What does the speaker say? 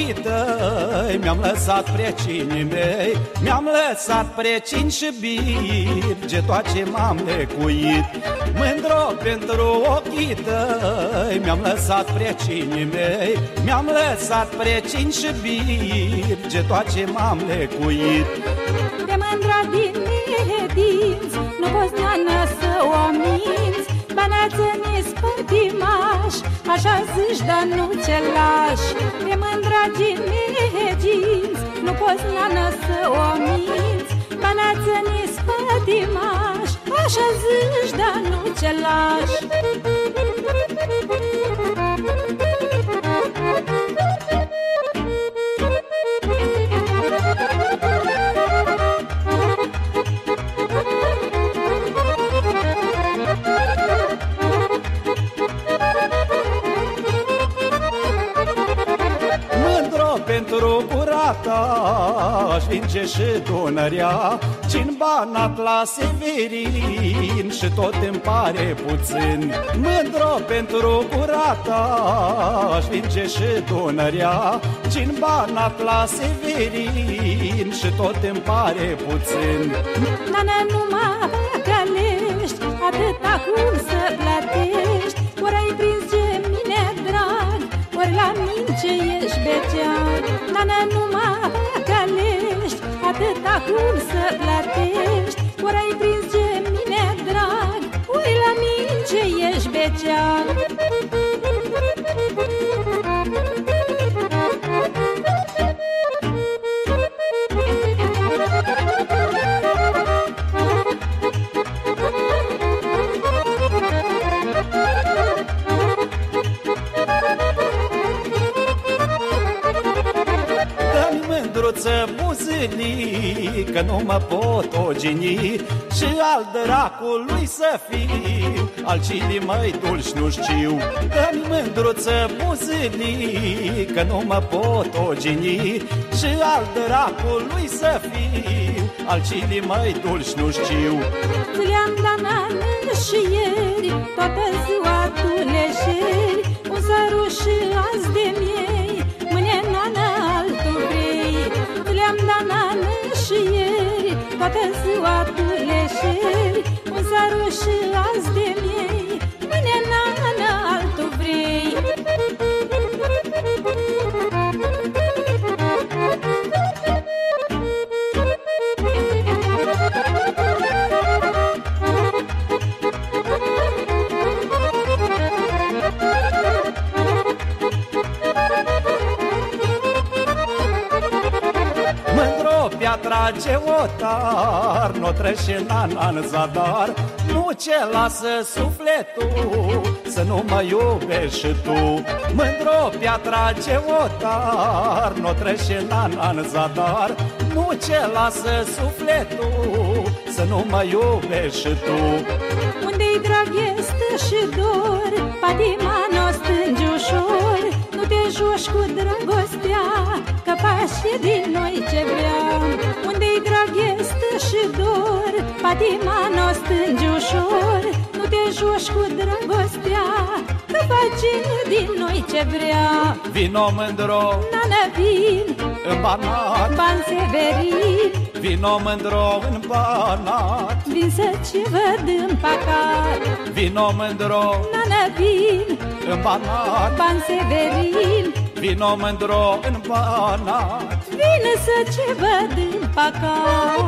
ochii tăi Mi-am lăsat precinii mei Mi-am lăsat precin și birge Tot ce m-am lecuit Mândro pentru ochii tăi Mi-am lăsat precinii mei Mi-am lăsat precin și birge Tot ce m-am lecuit De mândra din dinți Nu poți neană să o minți Banață-ne spătimaș Așa zici, dar nu ce lași E mândra ginți Nu poți neană să o minți Banață-ne spătimaș Așa zici, dar nu ce lași Aș vinge și Dunărea Cin banat la Severin Și tot îmi pare puțin Mândro pentru curata Aș vinge și Dunărea Cin banat la Severin Și tot îmi pare puțin. Nana, numai galești Atâta cum să plătești. Ori ai prins ce mine drag Ori la mince ești becean Nana, numai galești Atâta cum să plătești. Ori ai prins ce mine drag Ori la mince ești becean buzânii Că nu mă pot ogini Și al dracului să fiu. Al cine mai dulci nu știu Dă-mi mândruță buzânii Că nu mă pot ogini Și al dracului să fiu. Al cine mai dulci nu știu. Le-am dat și ieri Toată ziua tu leșeri Un săruș și azi de miei Un piatra ce otar Nu trece în an zadar. Nu ce lasă sufletul Să nu mă iubești și tu Mândro piatra ce otar Nu trece în an zadar. Nu ce lasă sufletul Să nu mă iubești și tu. Unde-i drag este și dor Patima n-o stângi ușor. Nu te joci cu dragostea Că pașe din noi ce vrea dor Patima n-o stângi ușor Nu te joci cu dragostea Că face din noi ce vrea. Vino mândro Nana vin, în banat ban severin Vino mândro în banat Vin să ce văd în pacat Vino mândro Nana vin, în banat ban severin Vino mândro în banat Vine să ce văd în pacat